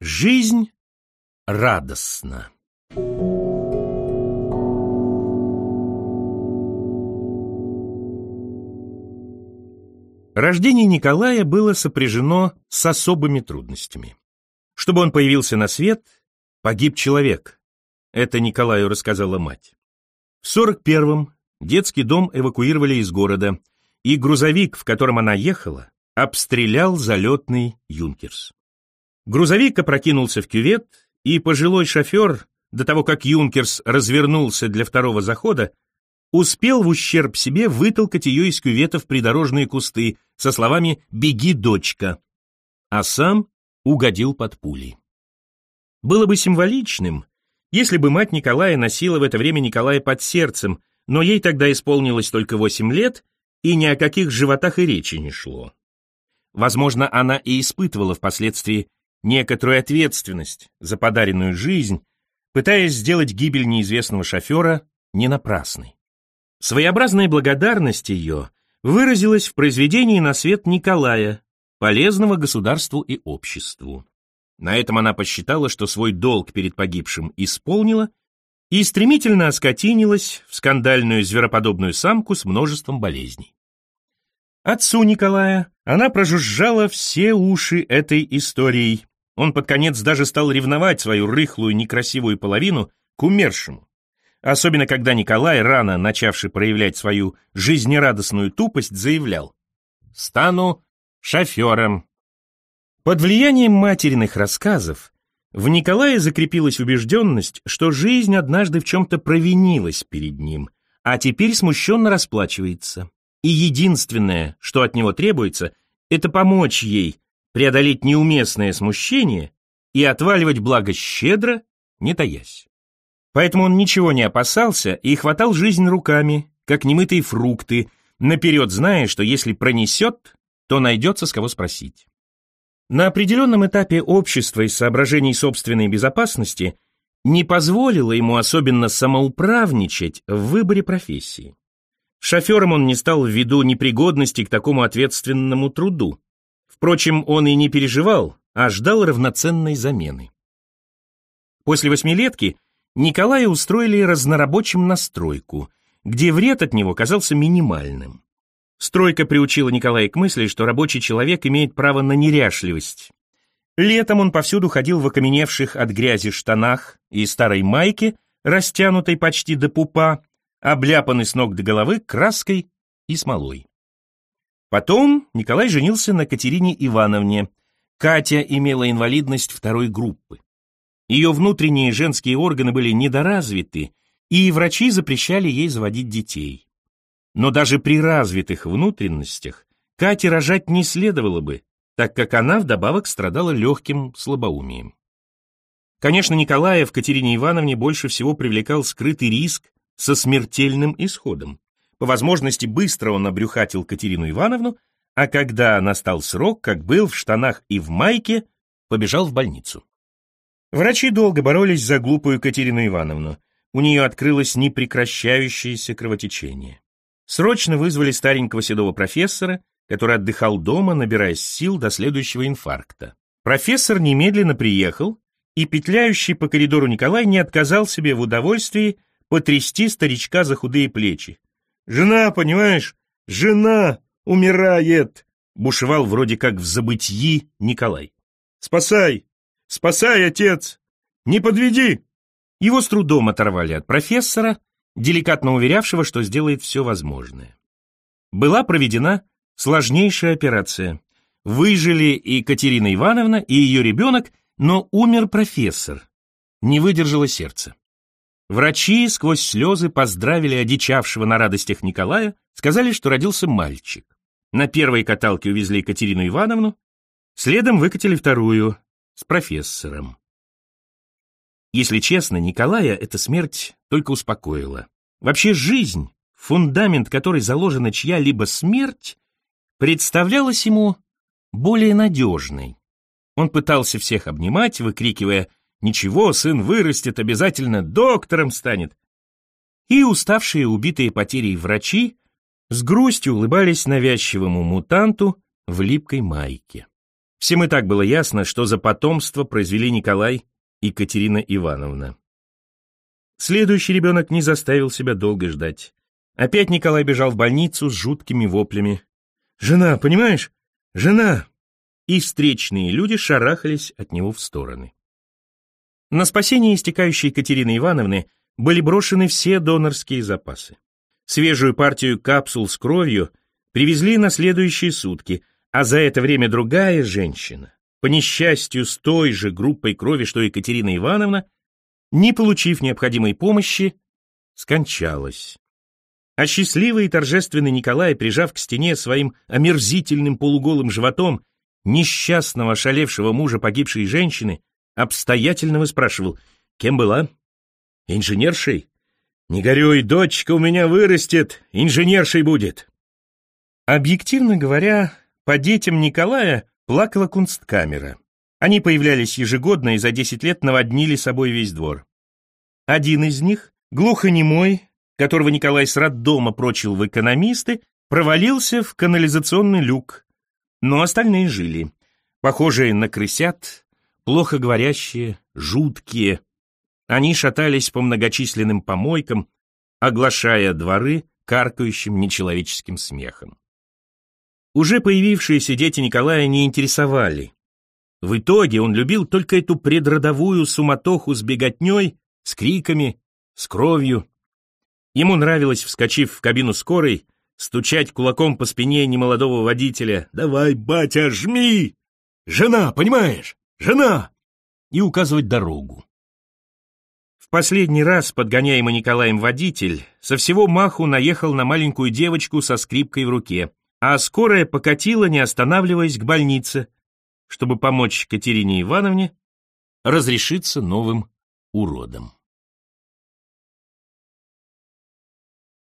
Жизнь радостна. Рождение Николая было сопряжено с особыми трудностями. Чтобы он появился на свет, погиб человек. Это Николаю рассказала мать. В 41-м детский дом эвакуировали из города, и грузовик, в котором она ехала, обстрелял залетный «Юнкерс». Грузовик опрокинулся в кювет, и пожилой шофер, до того как «Юнкерс» развернулся для второго захода, успел в ущерб себе вытолкать ее из кювета в придорожные кусты со словами «Беги, дочка», а сам угодил под пули. Было бы символичным, если бы мать Николая носила в это время Николая под сердцем, но ей тогда исполнилось только восемь лет, и ни о каких животах и речи не шло. Возможно, она и испытывала впоследствии некоторую ответственность за подаренную жизнь, пытаясь сделать гибель неизвестного шофера не напрасной. Своеобразная благодарность ее выразилась в произведении на свет Николая, полезного государству и обществу. На этом она посчитала, что свой долг перед погибшим исполнила и стремительно оскотинилась в скандальную звероподобную самку с множеством болезней. Отцу Николая она прожужжала все уши этой историей. Он под конец даже стал ревновать свою рыхлую некрасивую половину к умершему. Особенно когда Николай, рано начавший проявлять свою жизнерадостную тупость, заявлял «Стану шофером». Под влиянием материных рассказов в Николае закрепилась убежденность, что жизнь однажды в чем-то провинилась перед ним, а теперь смущенно расплачивается. И единственное, что от него требуется, это помочь ей преодолеть неуместное смущение и отваливать благо щедро, не таясь. Поэтому он ничего не опасался и хватал жизнь руками, как немытые фрукты, наперед зная, что если пронесет, то найдется с кого спросить. На определенном этапе общества из соображений собственной безопасности не позволило ему особенно самоуправничать в выборе профессии. Шофером он не стал ввиду непригодности к такому ответственному труду. Впрочем, он и не переживал, а ждал равноценной замены. После восьмилетки Николая устроили разнорабочим на стройку, где вред от него казался минимальным. Стройка приучила Николая к мысли, что рабочий человек имеет право на неряшливость. Летом он повсюду ходил в окаменевших от грязи штанах и старой майке, растянутой почти до пупа, обляпанный с ног до головы краской и смолой. Потом Николай женился на Катерине Ивановне. Катя имела инвалидность второй группы. Ее внутренние женские органы были недоразвиты, и врачи запрещали ей заводить детей. Но даже при развитых внутренностях Кате рожать не следовало бы, так как она вдобавок страдала легким слабоумием. Конечно, Николая в Катерине Ивановне больше всего привлекал скрытый риск со смертельным исходом. По возможности быстро он обрюхатил Катерину Ивановну, а когда настал срок, как был в штанах и в майке, побежал в больницу. Врачи долго боролись за глупую Катерину Ивановну. У нее открылось непрекращающееся кровотечение. Срочно вызвали старенького седого профессора, который отдыхал дома, набираясь сил до следующего инфаркта. Профессор немедленно приехал, и петляющий по коридору Николай не отказал себе в удовольствии потрясти старичка за худые плечи. «Жена, понимаешь, жена умирает!» бушевал вроде как в забытьи Николай. «Спасай! Спасай, отец! Не подведи!» Его с трудом оторвали от профессора, деликатно уверявшего, что сделает все возможное. Была проведена сложнейшая операция. Выжили и Катерина Ивановна, и ее ребенок, но умер профессор. Не выдержало сердце. Врачи сквозь слезы поздравили одичавшего на радостях Николая, сказали, что родился мальчик. На первой каталке увезли Екатерину Ивановну, следом выкатили вторую с профессором. Если честно, Николая эта смерть только успокоила. Вообще жизнь, фундамент которой заложена чья-либо смерть, представлялась ему более надежной. Он пытался всех обнимать, выкрикивая Ничего, сын вырастет, обязательно доктором станет. И уставшие, убитые потерей врачи с грустью улыбались навязчивому мутанту в липкой майке. Всем и так было ясно, что за потомство произвели Николай и Катерина Ивановна. Следующий ребенок не заставил себя долго ждать. Опять Николай бежал в больницу с жуткими воплями. «Жена, понимаешь? Жена!» И встречные люди шарахались от него в стороны. На спасение истекающей Екатерины Ивановны были брошены все донорские запасы. Свежую партию капсул с кровью привезли на следующие сутки, а за это время другая женщина, по несчастью с той же группой крови, что Екатерина Ивановна, не получив необходимой помощи, скончалась. А счастливый и торжественный Николай, прижав к стене своим омерзительным полуголым животом несчастного, шалевшего мужа погибшей женщины, обстоятельно выспрашивал, кем была? Инженершей? Не горюй, дочка у меня вырастет, инженершей будет. Объективно говоря, по детям Николая плакала кунсткамера. Они появлялись ежегодно и за 10 лет наводнили собой весь двор. Один из них, глухонемой, которого Николай с роддома прочил в экономисты, провалился в канализационный люк, но остальные жили, похожие на крысят, плохо говорящие, жуткие. Они шатались по многочисленным помойкам, оглашая дворы каркающим нечеловеческим смехом. Уже появившиеся дети Николая не интересовали, в итоге он любил только эту предродовую суматоху с беготней, с криками, с кровью. Ему нравилось, вскочив в кабину скорой, стучать кулаком по спине немолодого водителя «Давай, батя, жми! Жена, понимаешь? Жена!» и указывать дорогу. В последний раз, подгоняемый Николаем водитель, со всего маху наехал на маленькую девочку со скрипкой в руке, а скорая покатила, не останавливаясь, к больнице, чтобы помочь Катерине Ивановне разрешиться новым уродом.